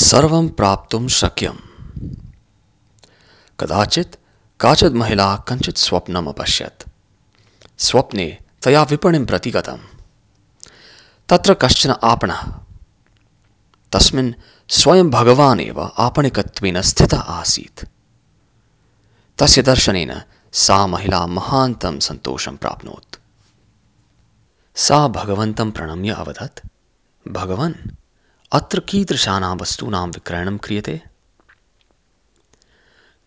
सर्वं प्राप्तुं शक्यम्। कदाचित् काचित् महिला कञ्चित् स्वप्नम् अपश्यत्। स्वप्ने तया विपणिं प्रति गतम् तत्र कश्चन आपणः। तस्मिन् स्वयं भगवान् एव आपणिकत्वेन स्थितः आसीत्। तस्य दर्शनेन सा महिला महान्तं सन्तोषं प्राप्नोत्। सा भगवन्तं प्रणम्य अवदत्, भगवन् अत्र कीदृशानां वस्तूनां विक्रयणं क्रियते।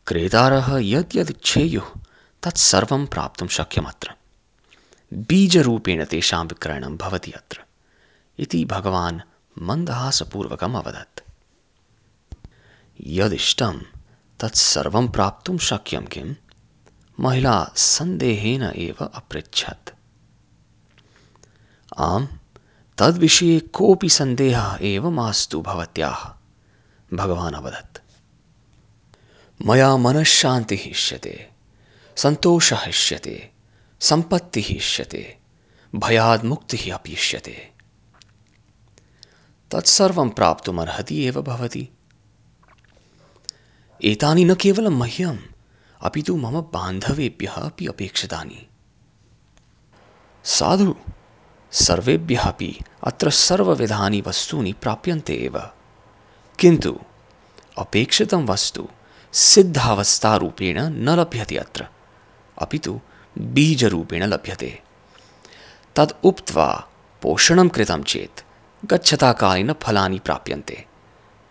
क्रेतारः यद् यद् इच्छेयुः तत्सर्वं प्राप्तुं शक्यमत्र। बीजरूपेण तेषां विक्रयणं भवति अत्र। इति भगवान् मन्दहासपूर्वकम् अवदत्। यदिष्टं तत्सर्वं प्राप्तुं शक्यं किम् महिला सन्देहेन एव अपृच्छत्। आम् तद्विषये कोऽपि सन्देहः एव मास्तु भवत्याः। भगवान् अवदत्। मया मनःशान्तिः इष्यते सन्तोषः इष्यते सम्पत्तिः इष्यते भयाद् मुक्तिः अपि इष्यते तत्सर्वं प्राप्तुमर्हति एव भवति। एतानि न केवलं मह्यम् अपि तु मम बान्धवेभ्यः अपि अपेक्षितानि। साधु सर्वेभ्यः अपि अत्र सर्वविधानि वस्तूनि प्राप्यन्ते एव। किन्तु अपेक्षितं वस्तु सिद्धावस्थारूपेण न लभ्यते अत्र। अपि तु बीजरूपेण लभ्यते। तद् उक्त्वा पोषणं कृतं चेत् गच्छता कालेन फलानि प्राप्यन्ते।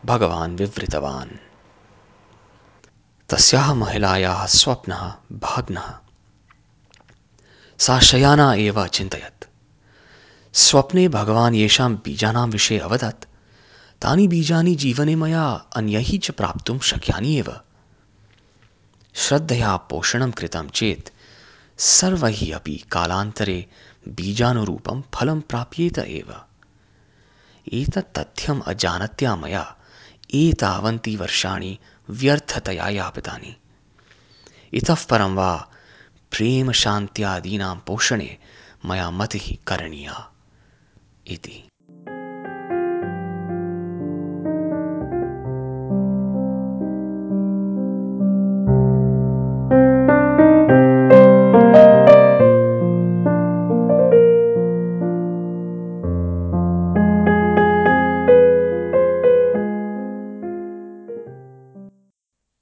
भगवान् विवृतवान्। तस्याः महिलायाः स्वप्नः भग्नः। सा शयाना एव अचिन्तयत् स्वप्ने भगवान् येषां बीजानां विषये अवदत्। तानि बीजानि जीवने मया अन्यैः च प्राप्तुं शक्यानि एव। श्रद्धया पोषणं कृतं चेत् सर्वैः अपि कालान्तरे बीजानुरूपं फलं प्राप्येत एव। एतत् तथ्यम् अजानत्या मया एतावन्ति वर्षाणि व्यर्थतया यापितानि। इतः परं वा प्रेमशान्त्यादीनां पोषणे मया मतिः करणीया। इति